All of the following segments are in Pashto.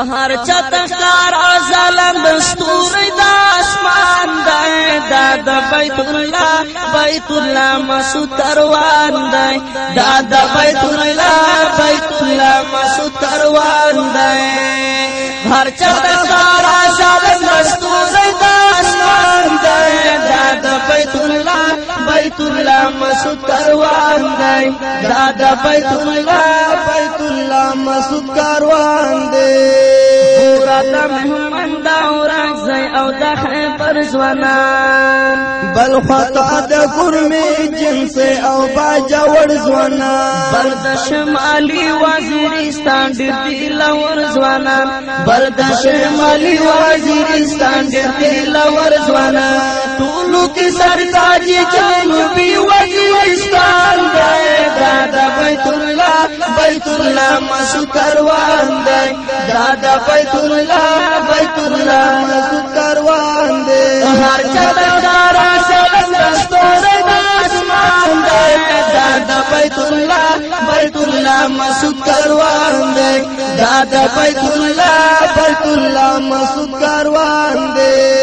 هر چاته کار ظالم دستور د اسمان دی دا د بیت الله بیت الله مسعود روان دی دا د بیت الله بیت الله مسعود روان دی هر چاته کار ظالم دستور بیت الله مسعود کاروان دی دا د بیت الله بیت الله مسعود کاروان دی پورا د مهمن دا اورک زای او د پر ځوانا بل خطا د ګرمه جنس او با جوړ ځوانا بل د شمالي وزیرستان د دلور ځوانا بل د شمالي وزیرستان د دلور ځوانا ټولو کې سرتاج جنوبي وزیرستان دی دا د بیت الله بیت الله مسجد کروان دی دا د بیت الله بیت الله مسجد کروان دی هر چا د دارا سلستوره د اسمان دی دا د بیت الله بیت الله مسجد کروان دی دا د بیت الله بیت الله مسجد کروان دی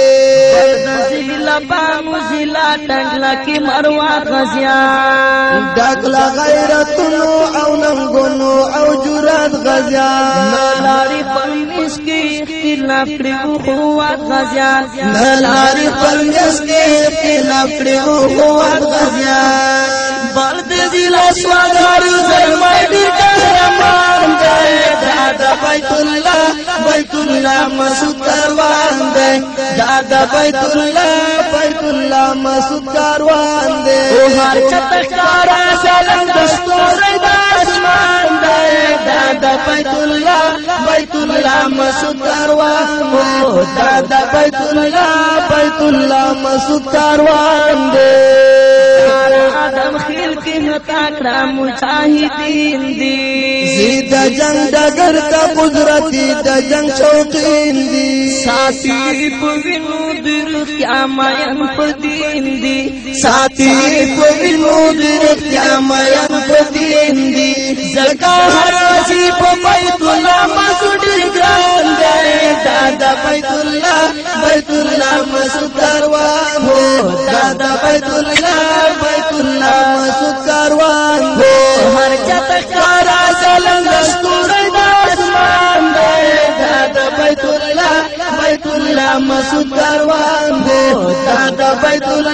بابا موزیلا ټنګلا کې مروا غزيان ډاکلا غیرتونو او ننګونو او جرأت غزيان لاري پنس کې اختلاف کړو خو غزيان لاري پنس کې اختلاف کړو خو غزيان برد زیلا سوادار زلمای دی قهرمان دی دا بیت الله بیت الله مسعود روان دی دا بیت الله بیت الله مسعود کاروان دی او هر چت کارا سلام دستور د اسمان دی دا د بیت الله بیت الله مسعود کاروان او دا د بیت الله بیت الله مسعود کاروان دی آدم خلق نتا کرام مجاهدین دی دی د جنگ دګر ته قدرت دی د جنگ شوقین دی ساتي په وینو در قیامت پر دین دی ساتي په وینو در قیامت پر دین دی زکا هر شي په بیت الله مسجد ګران دی دادا بیت الله بیت الله مسجد دروازه دادا بیت الله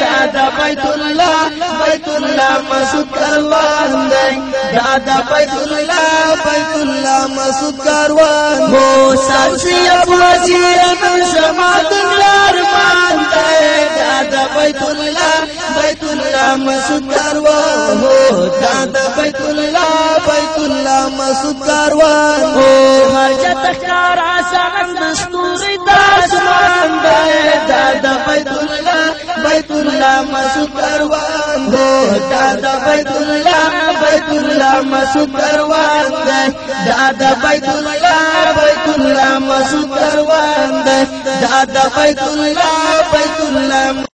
دا دا بیت الله بیت الله مسعود کاروان دی دا دا بیت الله بیت الله مسعود کاروان مو سبزی ابو وزیر نن شما دلار مان دی دا دا بیت الله بیت الله مسعود کاروان هو دا دا بیت الله بیت الله مسعود کاروان هو هر چت کار آسان مستور بیت الله مسعود کروان دے دا دا بیت الله بیت الله مسعود کروان دے دا دا بیت الله بیت الله مسعود کروان دے دا دا بیت الله بیت الله